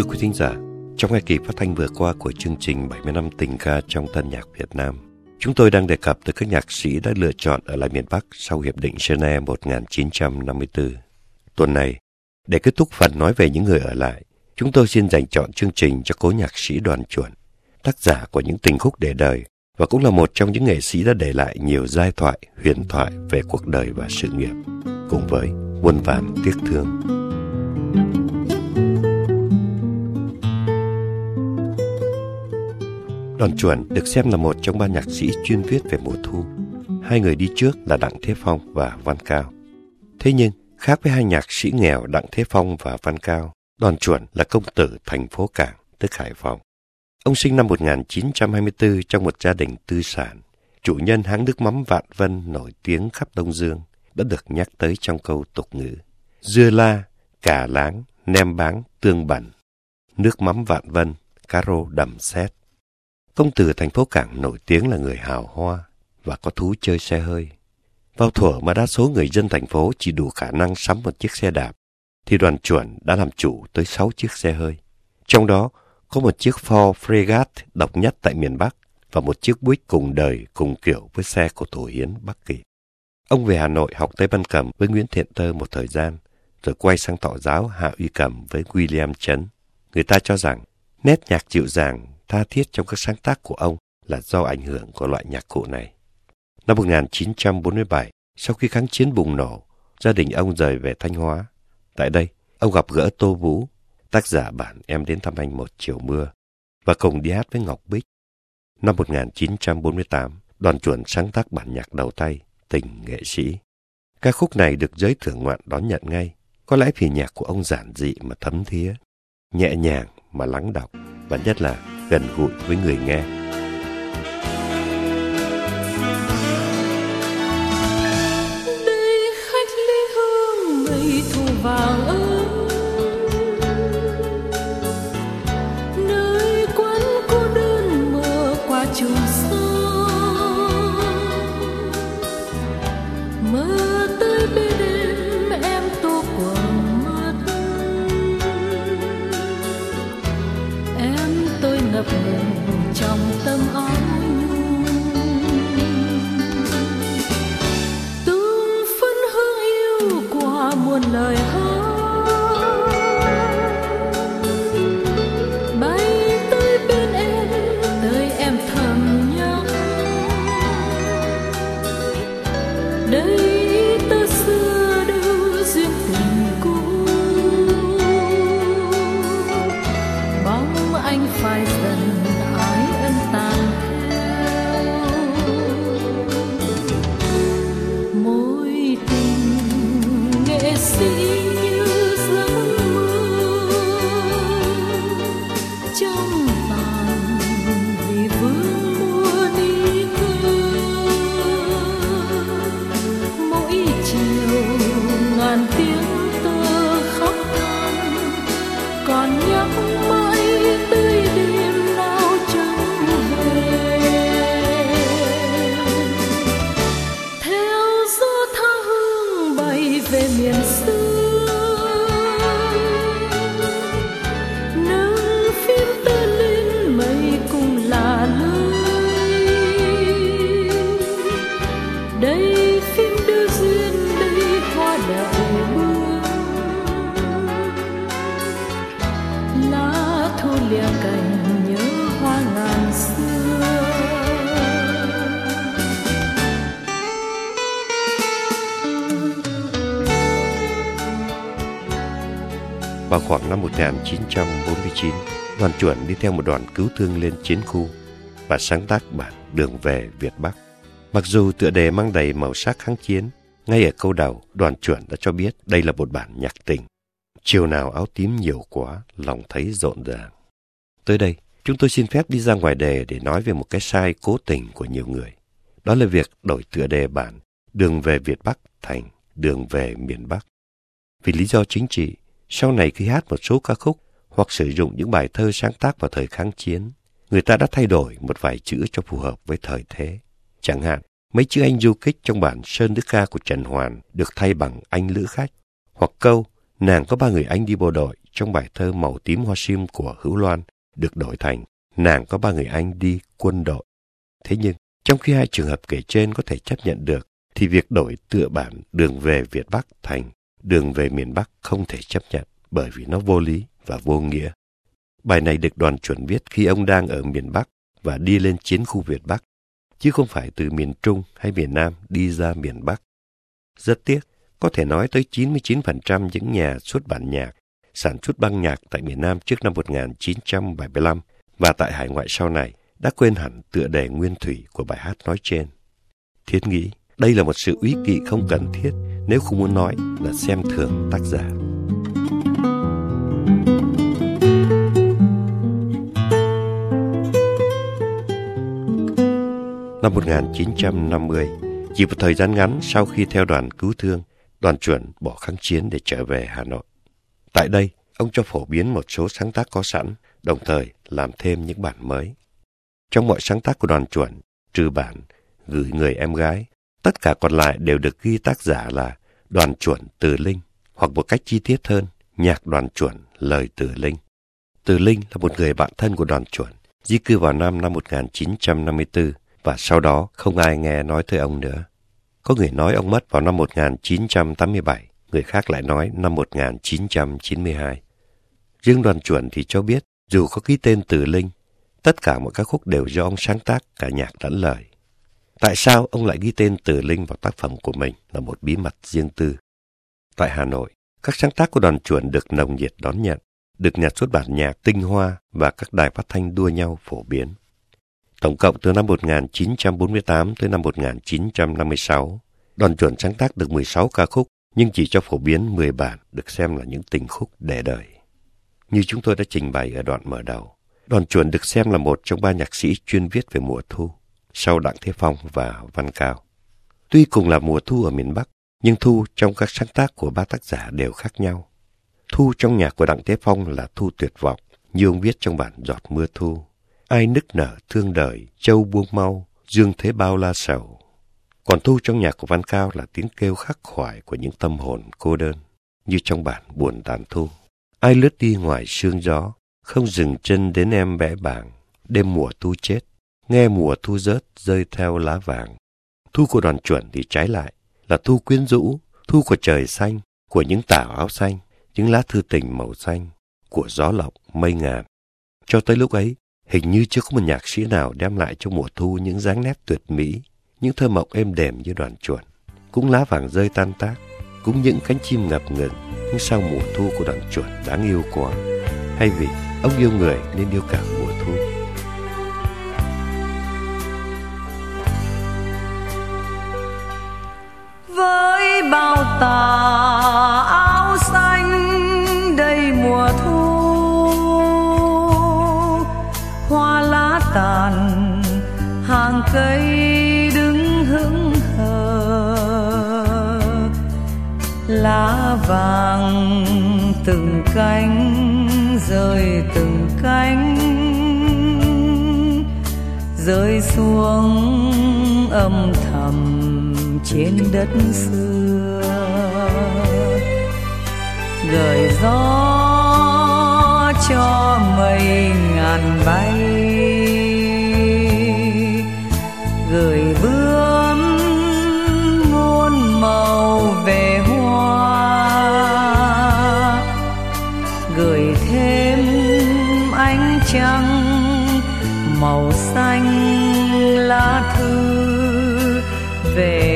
Thưa quý thính giả, trong hai kỳ phát thanh vừa qua của chương trình 70 năm tình ca trong tân nhạc Việt Nam, chúng tôi đang đề cập tới các nhạc sĩ đã lựa chọn ở lại miền Bắc sau Hiệp định Geneva 1954. Tuần này, để kết thúc phần nói về những người ở lại, chúng tôi xin dành chọn chương trình cho cố nhạc sĩ Đoàn Chuẩn, tác giả của những tình khúc để đời và cũng là một trong những nghệ sĩ đã để lại nhiều giai thoại, huyền thoại về cuộc đời và sự nghiệp, cùng với muôn vàn tiếc thương. Đoàn Chuẩn được xem là một trong ba nhạc sĩ chuyên viết về mùa thu. Hai người đi trước là Đặng Thế Phong và Văn Cao. Thế nhưng, khác với hai nhạc sĩ nghèo Đặng Thế Phong và Văn Cao, Đoàn Chuẩn là công tử thành phố Cảng, tức Hải Phòng. Ông sinh năm 1924 trong một gia đình tư sản. Chủ nhân hãng nước mắm Vạn Vân nổi tiếng khắp Đông Dương đã được nhắc tới trong câu tục ngữ. Dưa la, cà láng, nem báng, tương bẩn. Nước mắm Vạn Vân, cá rô đầm xét. Công tử thành phố Cảng nổi tiếng là người hào hoa và có thú chơi xe hơi. Vào thuở mà đa số người dân thành phố chỉ đủ khả năng sắm một chiếc xe đạp, thì đoàn chuẩn đã làm chủ tới 6 chiếc xe hơi. Trong đó có một chiếc Ford Fregat độc nhất tại miền Bắc và một chiếc Buick cùng đời cùng kiểu với xe của Tổ Hiến Bắc Kỳ. Ông về Hà Nội học Tây Ban Cầm với Nguyễn Thiện Tơ một thời gian, rồi quay sang tọ giáo Hạ Uy Cầm với William Trấn. Người ta cho rằng nét nhạc dịu dàng tha thiết trong các sáng tác của ông là do ảnh hưởng của loại nhạc cụ này. Năm 1947, sau khi kháng chiến bùng nổ, gia đình ông rời về Thanh Hóa. Tại đây, ông gặp gỡ Tô Vũ, tác giả bản Em đến thăm anh một chiều mưa, và cùng đi hát với Ngọc Bích. Năm 1948, đoàn chuẩn sáng tác bản nhạc đầu tay, Tình Nghệ Sĩ. Ca khúc này được giới thưởng ngoạn đón nhận ngay, có lẽ vì nhạc của ông giản dị mà thấm thía, nhẹ nhàng mà lắng đọc, và nhất là gần gũi với người nghe. Đây năm 1949, đoàn chuẩn đi theo một đoàn cứu thương lên chiến khu và sáng tác bản Đường về Việt Bắc. Mặc dù tựa đề mang đầy màu sắc kháng chiến, ngay ở câu đầu, đoàn chuẩn đã cho biết đây là một bản nhạc tình. Chiều nào áo tím nhiều quá, lòng thấy rộn ràng. Tới đây, chúng tôi xin phép đi ra ngoài đề để nói về một cái sai cố tình của nhiều người. Đó là việc đổi tựa đề bản Đường về Việt Bắc thành Đường về miền Bắc. Vì lý do chính trị, sau này khi hát một số ca khúc hoặc sử dụng những bài thơ sáng tác vào thời kháng chiến, người ta đã thay đổi một vài chữ cho phù hợp với thời thế. Chẳng hạn, mấy chữ anh du kích trong bản Sơn Đức Ca của Trần Hoàn được thay bằng anh lữ khách, hoặc câu nàng có ba người anh đi bộ đội trong bài thơ Màu tím hoa sim của Hữu Loan được đổi thành Nàng có ba người anh đi quân đội. Thế nhưng, trong khi hai trường hợp kể trên có thể chấp nhận được, thì việc đổi tựa bản đường về Việt Bắc thành đường về miền Bắc không thể chấp nhận bởi vì nó vô lý và vô nghĩa. Bài này được đoàn chuẩn viết khi ông đang ở miền Bắc và đi lên chiến khu Việt Bắc, chứ không phải từ miền Trung hay miền Nam đi ra miền Bắc. Rất tiếc, có thể nói tới 99% những nhà xuất bản nhạc sản xuất băng nhạc tại miền Nam trước năm 1975 và tại hải ngoại sau này đã quên hẳn tựa đề nguyên thủy của bài hát nói trên. Thiết nghĩ đây là một sự úy kỵ không cần thiết nếu không muốn nói là xem thường tác giả. Năm 1950, chỉ một thời gian ngắn sau khi theo đoàn cứu thương, đoàn chuẩn bỏ kháng chiến để trở về Hà Nội. Tại đây, ông cho phổ biến một số sáng tác có sẵn, đồng thời làm thêm những bản mới. Trong mọi sáng tác của đoàn chuẩn, trừ bản gửi người em gái, tất cả còn lại đều được ghi tác giả là đoàn chuẩn Từ Linh, hoặc một cách chi tiết hơn, nhạc đoàn chuẩn lời Từ Linh. Từ Linh là một người bạn thân của đoàn chuẩn, di cư vào năm năm 1954 và sau đó không ai nghe nói tới ông nữa. Có người nói ông mất vào năm 1987, người khác lại nói năm 1992. Riêng đoàn chuẩn thì cho biết, dù có ký tên Từ Linh, tất cả mọi ca khúc đều do ông sáng tác cả nhạc lẫn lời. Tại sao ông lại ghi tên Từ Linh vào tác phẩm của mình là một bí mật riêng tư. Tại Hà Nội, các sáng tác của đoàn chuẩn được nồng nhiệt đón nhận, được nhà xuất bản nhạc tinh hoa và các đài phát thanh đua nhau phổ biến. Tổng cộng từ năm 1948 tới năm 1956, đoàn chuẩn sáng tác được 16 ca khúc nhưng chỉ cho phổ biến 10 bản được xem là những tình khúc để đời. Như chúng tôi đã trình bày ở đoạn mở đầu, đoàn chuẩn được xem là một trong ba nhạc sĩ chuyên viết về mùa thu, sau Đặng Thế Phong và Văn Cao. Tuy cùng là mùa thu ở miền Bắc, nhưng thu trong các sáng tác của ba tác giả đều khác nhau. Thu trong nhạc của Đặng Thế Phong là thu tuyệt vọng, như ông viết trong bản Giọt Mưa Thu. Ai nức nở thương đời, châu buông mau, dương thế bao la sầu. Còn thu trong nhạc của Văn Cao là tiếng kêu khắc khoải của những tâm hồn cô đơn, như trong bản Buồn tàn thu. Ai lướt đi ngoài sương gió, không dừng chân đến em bẽ bảng, đêm mùa thu chết, nghe mùa thu rớt rơi theo lá vàng. Thu của đoàn chuẩn thì trái lại, là thu quyến rũ, thu của trời xanh, của những tảo áo xanh, những lá thư tình màu xanh, của gió lộng, mây ngàn. Cho tới lúc ấy, hình như chưa có một nhạc sĩ nào đem lại cho mùa thu những dáng nét tuyệt mỹ, những thơ mộng êm đềm như đoàn chuẩn. Cũng lá vàng rơi tan tác, cũng những cánh chim ngập ngừng, nhưng sao mùa thu của đoàn chuẩn đáng yêu quá. Hay vì ông yêu người nên yêu cả mùa thu. Với bao tà áo xanh đầy mùa thu. Hoa lá tàn, hàng cây đứng hững hờ. Lá vàng từng cánh rơi từng cánh. Rơi xuống âm thầm trên đất xưa. Gửi gió cho mây ngàn bay. Gửi bướm muôn màu về hoa. Gửi thêm ánh trăng màu xanh lá thư về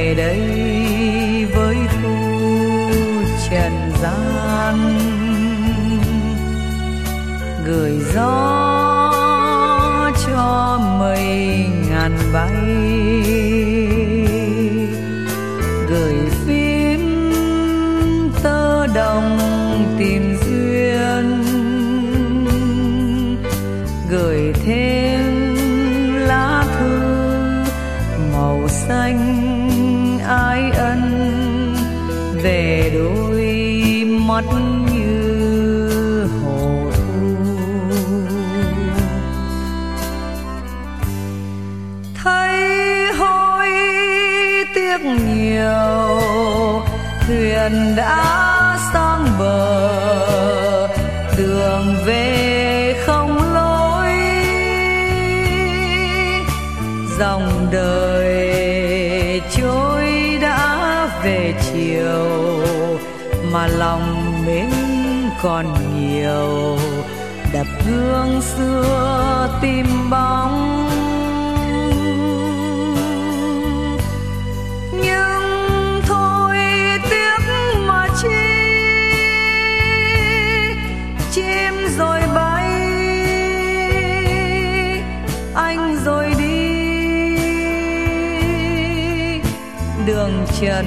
còn nhiều. Đập hương xưa tìm bóng. Nhưng thôi tiếc mà chi, chim rồi bay, anh rồi đi. Đường trần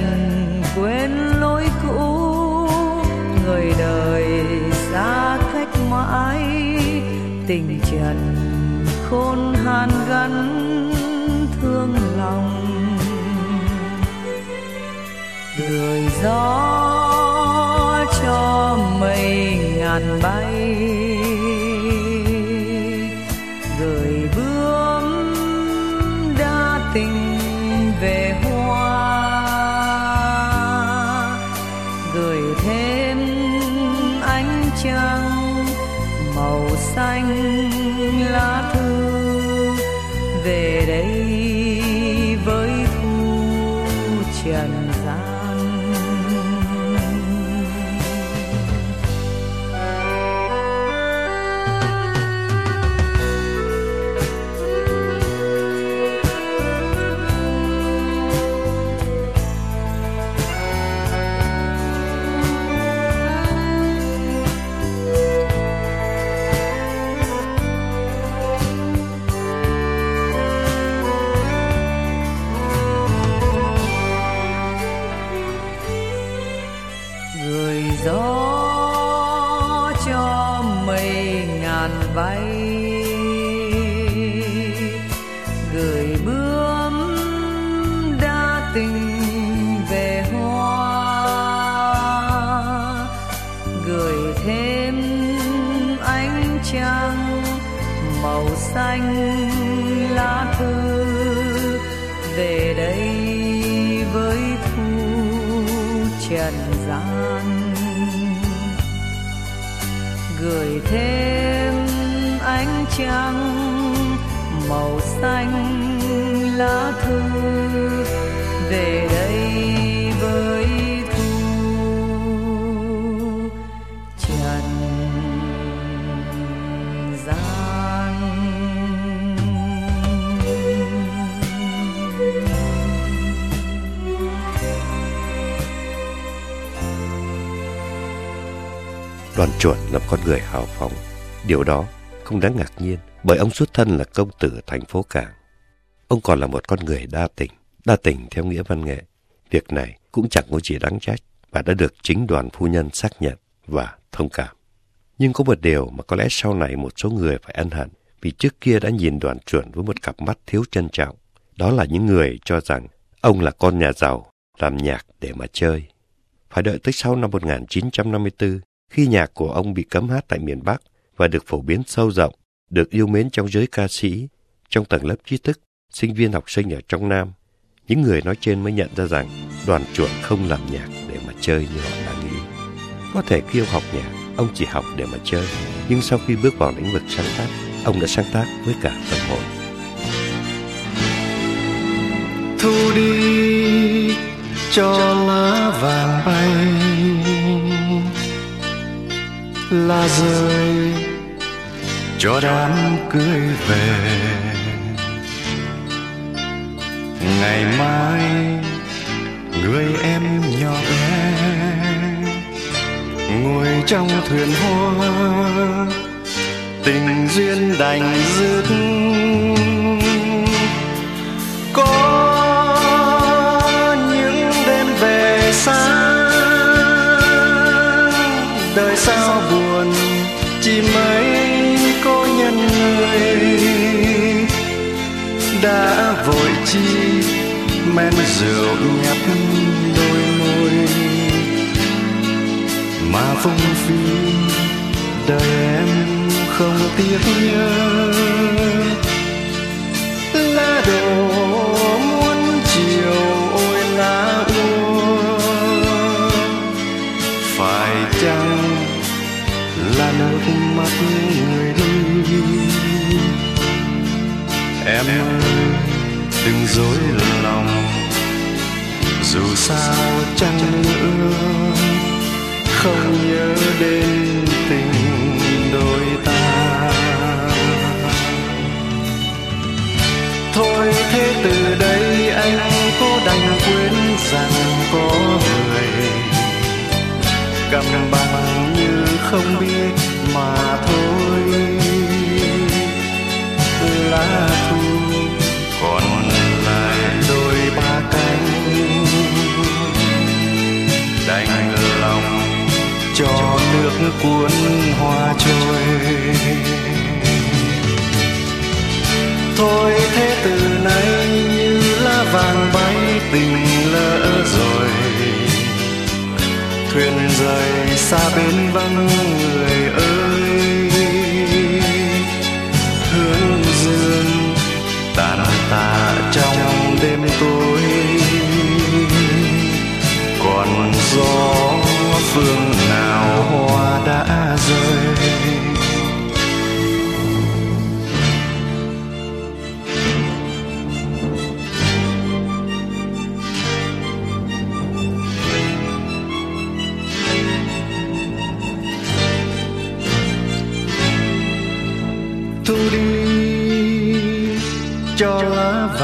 quên lối cũ người đời xa cách mãi, tình trần khôn hàn gắn thương lòng. Đời gió cho mây ngàn bay xanh lá mây ngàn bay gửi trắng, màu xanh lá thư về đây với thu trần gian Đoàn chuẩn là con người hào phóng. Điều đó không đáng ngạc nhiên bởi ông xuất thân là công tử thành phố Cảng. Ông còn là một con người đa tình, đa tình theo nghĩa văn nghệ. Việc này cũng chẳng có gì đáng trách và đã được chính đoàn phu nhân xác nhận và thông cảm. Nhưng có một điều mà có lẽ sau này một số người phải ân hận vì trước kia đã nhìn đoàn chuẩn với một cặp mắt thiếu trân trọng. Đó là những người cho rằng ông là con nhà giàu, làm nhạc để mà chơi. Phải đợi tới sau năm 1954 khi nhạc của ông bị cấm hát tại miền Bắc và được phổ biến sâu rộng, được yêu mến trong giới ca sĩ, trong tầng lớp trí thức, sinh viên học sinh ở trong Nam. Những người nói trên mới nhận ra rằng đoàn chuộng không làm nhạc để mà chơi như họ đã nghĩ. Có thể khi ông học nhạc, ông chỉ học để mà chơi, nhưng sau khi bước vào lĩnh vực sáng tác, ông đã sáng tác với cả tâm hồn. thu đi cho lá vàng bay lá rơi cho đám cưới về. Ngày mai, người em nhỏ bé ngồi trong thuyền hoa, tình duyên đành dứt. Có những đêm về xa, đời sao buồn, chỉ mấy đã vội chi, men rượu nhấp đôi môi. Mà phung phí đời em không tiếc nhớ. Lá đổ muôn chiều ôi lá úa. Phải chăng là nước mắt người đi? Em ơi đừng dối lòng. Dù sao chăng nữa, không nhớ đến tình đôi ta. Thôi thế từ đây anh cố đành quên rằng có người. Cầm bằng như không biết mà cuốn hoa trôi. Thôi thế từ nay như lá vàng bay, tình lỡ rồi. Thuyền rời xa bên vắng người ơi. Hướng dương tàn tàn.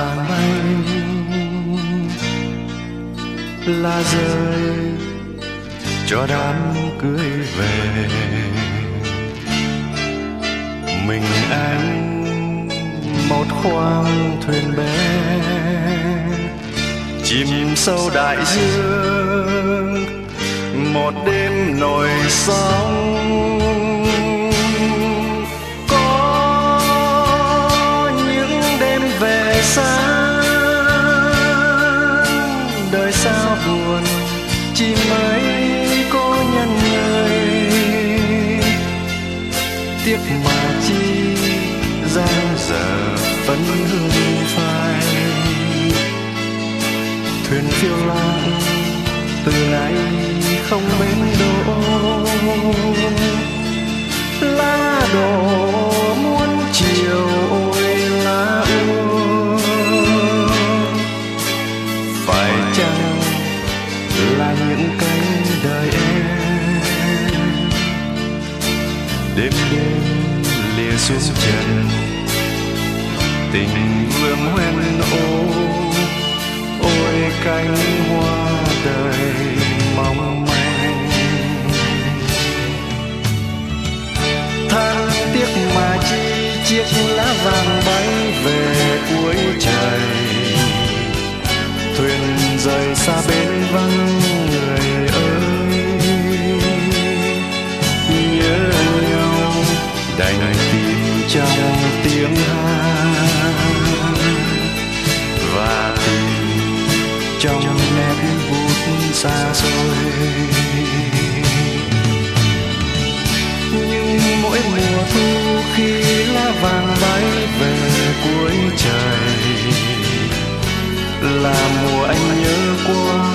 Lá là bay rơi. Cho đám cưới về. Mình anh, một khoang thuyền bé chìm sâu đại dương. Một đêm nổi sóng. Tiếc mà chi giang giờ vẫn hương phai. Thuyền phiêu lãng từ nay không bến đỗ. Lá đổ muôn chiều ôi xa xôi. Nhưng mỗi mùa thu khi lá vàng bay về cuối trời, là mùa anh nhớ qua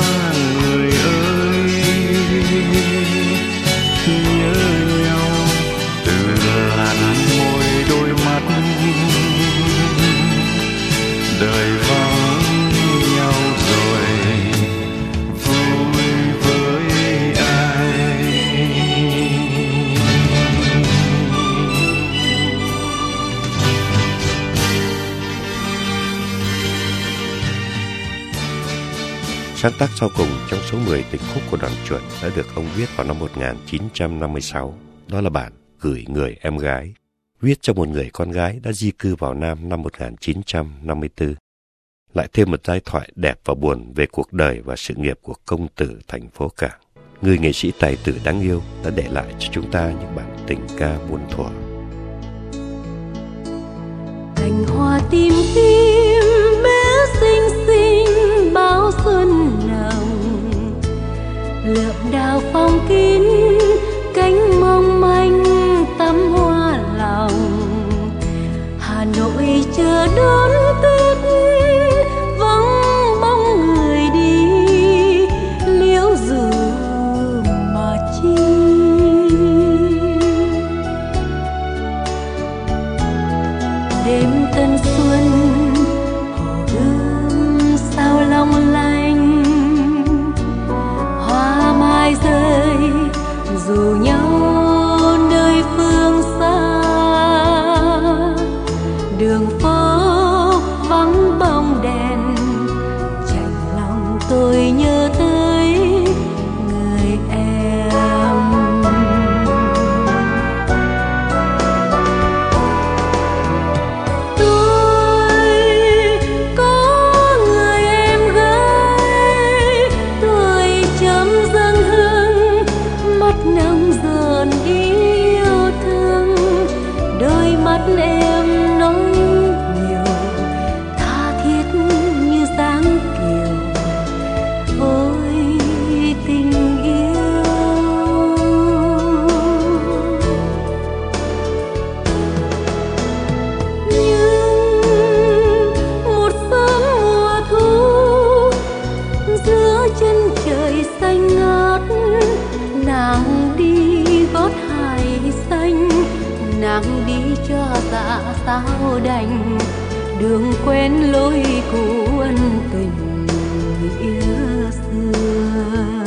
Sáng tác sau cùng trong số 10 tình khúc của đoàn chuẩn đã được ông viết vào năm 1956. Đó là bản Gửi người em gái, viết cho một người con gái đã di cư vào Nam năm 1954. Lại thêm một giai thoại đẹp và buồn về cuộc đời và sự nghiệp của công tử thành phố Cảng. Người nghệ sĩ tài tử đáng yêu đã để lại cho chúng ta những bản tình ca muôn thuở. cành hoa tím tím bé xinh xinh bao xuân nắng đi cho dạ sao đành. Đường quên lối cũ ân tình nghĩa xưa.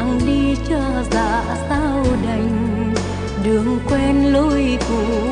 nàng đi cho dạ sao đành. Đường quen lối cũ